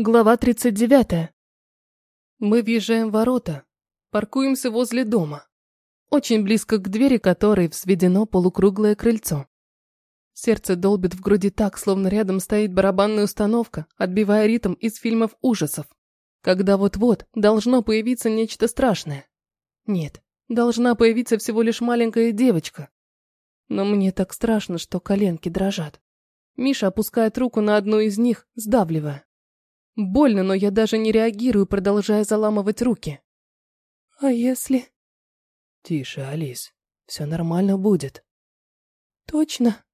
Глава 39. Мы въезжаем в ворота, паркуемся возле дома, очень близко к двери которой взведено полукруглое крыльцо. Сердце долбит в груди так, словно рядом стоит барабанная установка, отбивая ритм из фильмов ужасов, когда вот-вот должно появиться нечто страшное. Нет, должна появиться всего лишь маленькая девочка. Но мне так страшно, что коленки дрожат. Миша опускает руку на одну из них, сдавливая. Больно, но я даже не реагирую, продолжая заламывать руки. А если... Тише, Алис. Все нормально будет. Точно?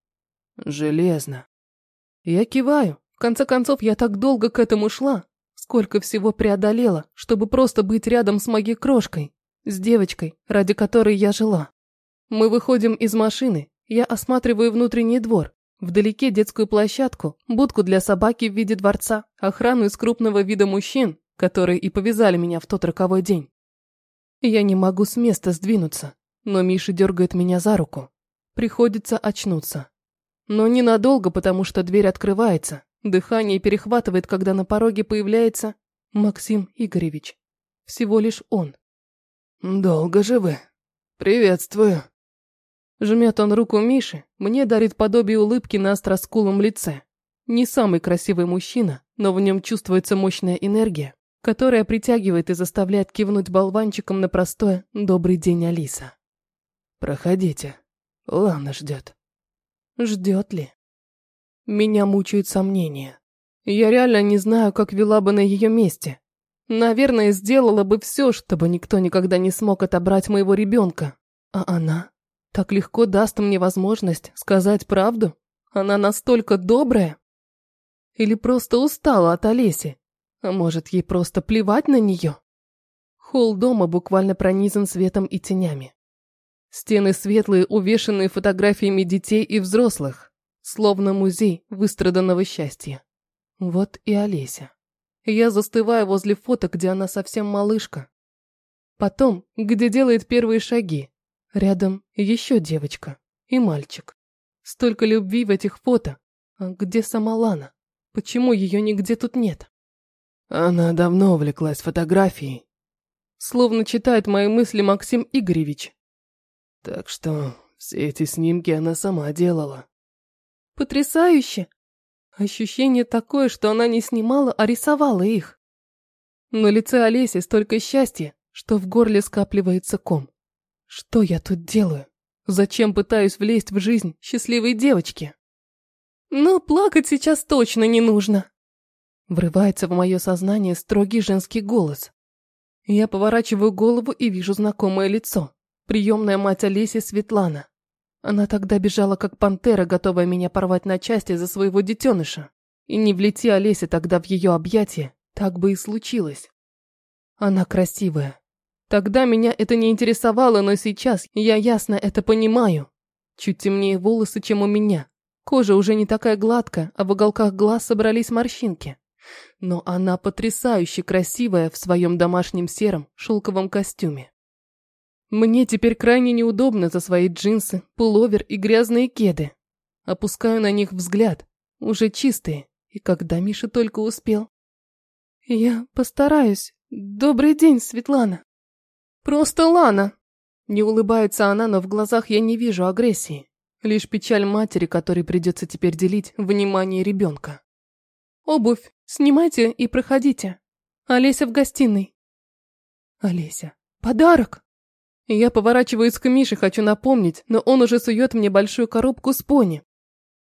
Железно. Я киваю. В конце концов, я так долго к этому шла. Сколько всего преодолела, чтобы просто быть рядом с моей крошкой. С девочкой, ради которой я жила. Мы выходим из машины. Я осматриваю внутренний двор. Вдалеке детскую площадку, будку для собаки в виде дворца, охрану из крупного вида мужчин, которые и повязали меня в тот роковой день. Я не могу с места сдвинуться, но Миша дергает меня за руку. Приходится очнуться. Но ненадолго, потому что дверь открывается, дыхание перехватывает, когда на пороге появляется Максим Игоревич. Всего лишь он. «Долго же вы. Приветствую». Жмет он руку Миши, мне дарит подобие улыбки на остроскулом лице. Не самый красивый мужчина, но в нем чувствуется мощная энергия, которая притягивает и заставляет кивнуть болванчиком на простое «Добрый день, Алиса». «Проходите. Лана ждет». Ждет ли? Меня мучают сомнения. Я реально не знаю, как вела бы на ее месте. Наверное, сделала бы все, чтобы никто никогда не смог отобрать моего ребенка. А она? Так легко даст мне возможность сказать правду? Она настолько добрая? Или просто устала от Олеси? А может, ей просто плевать на нее? Холл дома буквально пронизан светом и тенями. Стены светлые, увешанные фотографиями детей и взрослых, словно музей выстраданного счастья. Вот и Олеся. Я застываю возле фото, где она совсем малышка. Потом, где делает первые шаги, Рядом еще девочка и мальчик. Столько любви в этих фото. А где сама Лана? Почему ее нигде тут нет? Она давно увлеклась фотографией. Словно читает мои мысли Максим Игоревич. Так что все эти снимки она сама делала. Потрясающе! Ощущение такое, что она не снимала, а рисовала их. На лице Олеси столько счастья, что в горле скапливается ком. Что я тут делаю? Зачем пытаюсь влезть в жизнь счастливой девочки? Но плакать сейчас точно не нужно. Врывается в мое сознание строгий женский голос. Я поворачиваю голову и вижу знакомое лицо. Приемная мать Олеси Светлана. Она тогда бежала как пантера, готовая меня порвать на части за своего детеныша. И не влети Олеся тогда в ее объятия, так бы и случилось. Она красивая, Тогда меня это не интересовало, но сейчас я ясно это понимаю. Чуть темнее волосы, чем у меня. Кожа уже не такая гладкая, а в уголках глаз собрались морщинки. Но она потрясающе красивая в своем домашнем сером шелковом костюме. Мне теперь крайне неудобно за свои джинсы, пуловер и грязные кеды. Опускаю на них взгляд, уже чистые, и когда Миша только успел. Я постараюсь. Добрый день, Светлана. «Просто Лана!» Не улыбается она, но в глазах я не вижу агрессии. Лишь печаль матери, которой придется теперь делить внимание ребенка. «Обувь снимайте и проходите. Олеся в гостиной». «Олеся, подарок!» Я поворачиваюсь к Мише, хочу напомнить, но он уже сует мне большую коробку с пони.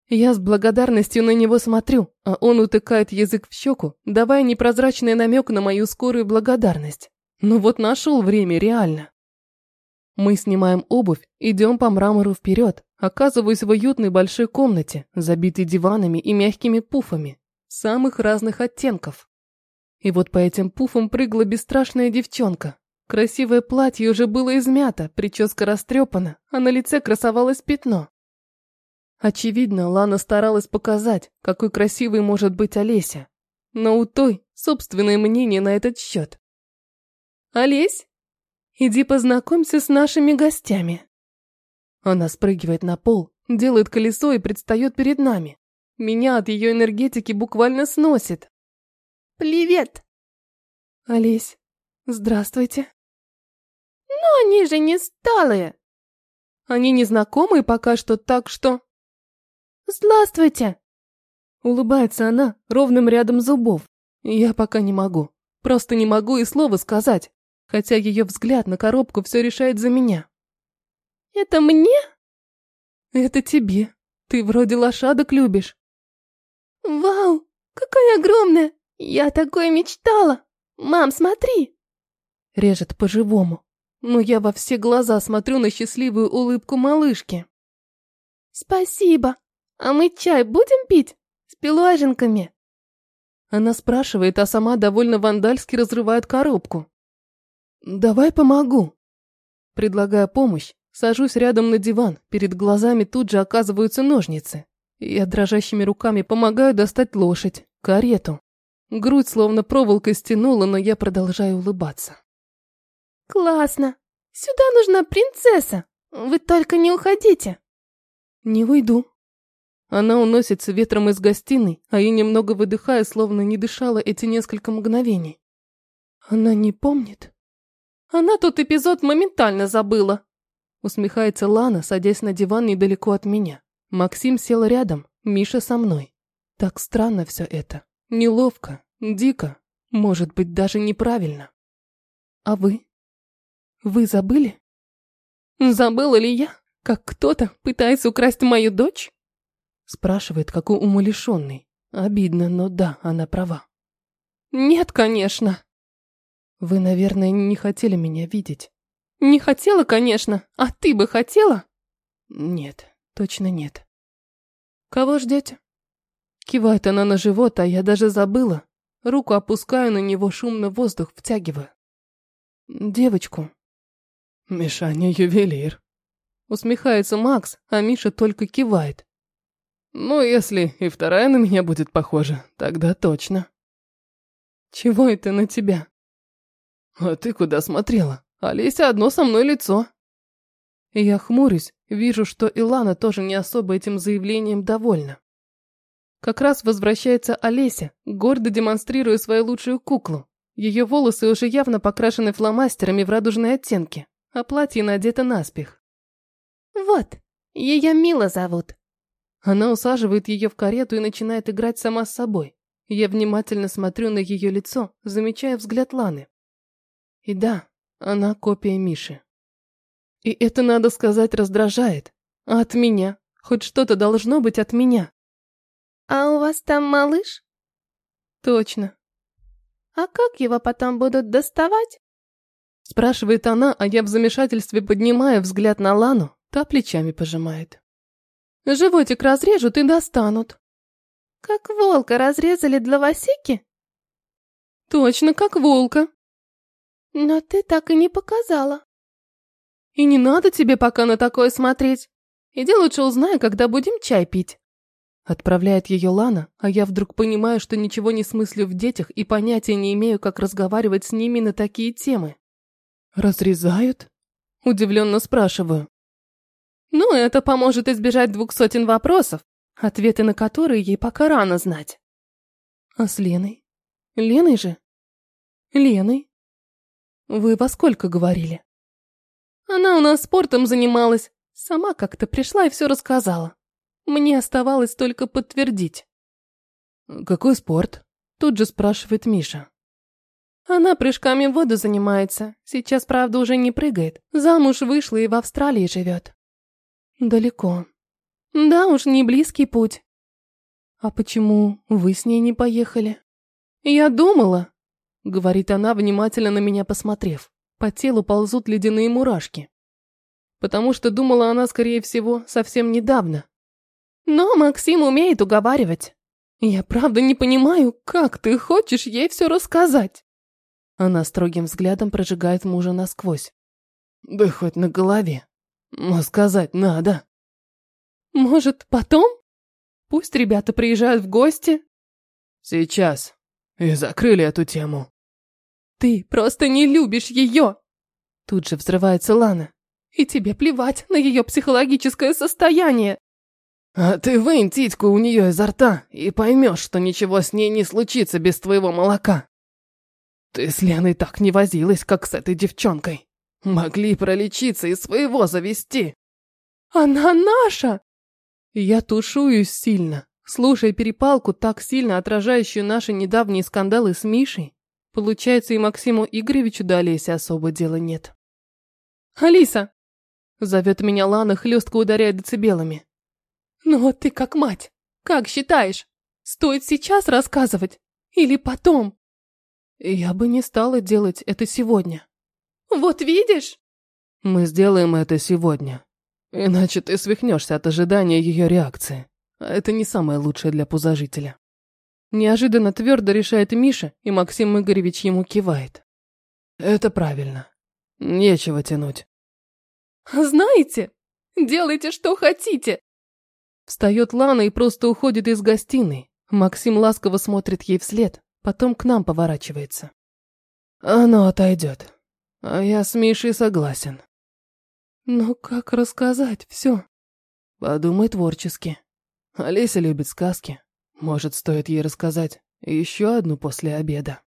Я с благодарностью на него смотрю, а он утыкает язык в щеку, давая непрозрачный намек на мою скорую благодарность. Ну вот нашел время, реально. Мы снимаем обувь, идем по мрамору вперед, оказываюсь в уютной большой комнате, забитой диванами и мягкими пуфами, самых разных оттенков. И вот по этим пуфам прыгла бесстрашная девчонка. Красивое платье уже было измято, прическа растрепана, а на лице красовалось пятно. Очевидно, Лана старалась показать, какой красивой может быть Олеся. Но у той собственное мнение на этот счет. Олесь, иди познакомься с нашими гостями. Она спрыгивает на пол, делает колесо и предстает перед нами. Меня от ее энергетики буквально сносит. Привет. Олесь, здравствуйте. Но они же не сталые. Они незнакомые пока что, так что... Здравствуйте. Улыбается она ровным рядом зубов. Я пока не могу. Просто не могу и слова сказать. Хотя ее взгляд на коробку все решает за меня. Это мне? Это тебе. Ты вроде лошадок любишь. Вау, какая огромная! Я такое мечтала! Мам, смотри! Режет по-живому. Но я во все глаза смотрю на счастливую улыбку малышки. Спасибо. А мы чай будем пить? С пироженками? Она спрашивает, а сама довольно вандальски разрывает коробку. «Давай помогу». Предлагая помощь, сажусь рядом на диван, перед глазами тут же оказываются ножницы. Я дрожащими руками помогаю достать лошадь, карету. Грудь словно проволокой стянула, но я продолжаю улыбаться. Классно. Сюда нужна принцесса. Вы только не уходите. Не уйду. Она уносится ветром из гостиной, а я немного выдыхаю, словно не дышала эти несколько мгновений. Она не помнит? Она тот эпизод моментально забыла. Усмехается Лана, садясь на диван недалеко от меня. Максим сел рядом, Миша со мной. Так странно все это. Неловко, дико, может быть, даже неправильно. А вы? Вы забыли? Забыла ли я, как кто-то пытается украсть мою дочь? Спрашивает, как у умалишенный. Обидно, но да, она права. Нет, конечно. Вы, наверное, не хотели меня видеть. Не хотела, конечно. А ты бы хотела? Нет, точно нет. Кого ждете? Кивает она на живот, а я даже забыла. Руку опускаю на него, шумно воздух втягиваю. Девочку. Мишаня ювелир. Усмехается Макс, а Миша только кивает. Ну, если и вторая на меня будет похожа, тогда точно. Чего это на тебя? А ты куда смотрела? Олеся одно со мной лицо. Я хмурюсь, вижу, что Илана тоже не особо этим заявлением довольна. Как раз возвращается Олеся, гордо демонстрируя свою лучшую куклу. Ее волосы уже явно покрашены фломастерами в радужные оттенки, а платье надето наспех. Вот, ее Мила зовут. Она усаживает ее в карету и начинает играть сама с собой. Я внимательно смотрю на ее лицо, замечая взгляд Ланы. И да, она копия Миши. И это, надо сказать, раздражает. А от меня? Хоть что-то должно быть от меня. А у вас там малыш? Точно. А как его потом будут доставать? Спрашивает она, а я в замешательстве поднимаю взгляд на Лану, та плечами пожимает. Животик разрежут и достанут. Как волка разрезали для Васики? Точно, как волка. Но ты так и не показала. И не надо тебе пока на такое смотреть. Иди лучше узнай, когда будем чай пить. Отправляет ее Лана, а я вдруг понимаю, что ничего не смыслю в детях и понятия не имею, как разговаривать с ними на такие темы. Разрезают? Удивленно спрашиваю. Ну, это поможет избежать двух сотен вопросов, ответы на которые ей пока рано знать. А с Леной? Леной же? Леной? Вы во сколько говорили? Она у нас спортом занималась. Сама как-то пришла и все рассказала. Мне оставалось только подтвердить. Какой спорт? Тут же спрашивает Миша. Она прыжками в воду занимается. Сейчас, правда, уже не прыгает. Замуж вышла и в Австралии живет. Далеко. Да уж, не близкий путь. А почему вы с ней не поехали? Я думала, говорит она, внимательно на меня посмотрев. По телу ползут ледяные мурашки. Потому что думала она, скорее всего, совсем недавно. Но Максим умеет уговаривать. Я правда не понимаю, как ты хочешь ей все рассказать. Она строгим взглядом прожигает мужа насквозь. Да хоть на голове. Но сказать надо. Может, потом? Пусть ребята приезжают в гости. Сейчас. И закрыли эту тему. Ты просто не любишь ее. Тут же взрывается Лана. И тебе плевать на ее психологическое состояние. А ты вынь титьку у нее изо рта и поймешь, что ничего с ней не случится без твоего молока. Ты с Леной так не возилась, как с этой девчонкой. Могли пролечиться и своего завести. Она наша! Я тушуюсь сильно, слушая перепалку, так сильно отражающую наши недавние скандалы с Мишей. Получается, и Максиму Игоревичу до Олеси особо дела нет. «Алиса!» – зовет меня Лана, хлестко ударяя децибелами. «Ну, а ты как мать, как считаешь, стоит сейчас рассказывать или потом?» «Я бы не стала делать это сегодня». «Вот видишь?» «Мы сделаем это сегодня. Иначе ты свихнешься от ожидания ее реакции. А это не самое лучшее для пузожителя». Неожиданно твердо решает Миша, и Максим Игоревич ему кивает. «Это правильно. Нечего тянуть». «Знаете, делайте, что хотите!» Встает Лана и просто уходит из гостиной. Максим ласково смотрит ей вслед, потом к нам поворачивается. Оно отойдет. А я с Мишей согласен. Но как рассказать все? Подумай творчески. Олеся любит сказки. Может, стоит ей рассказать еще одну после обеда.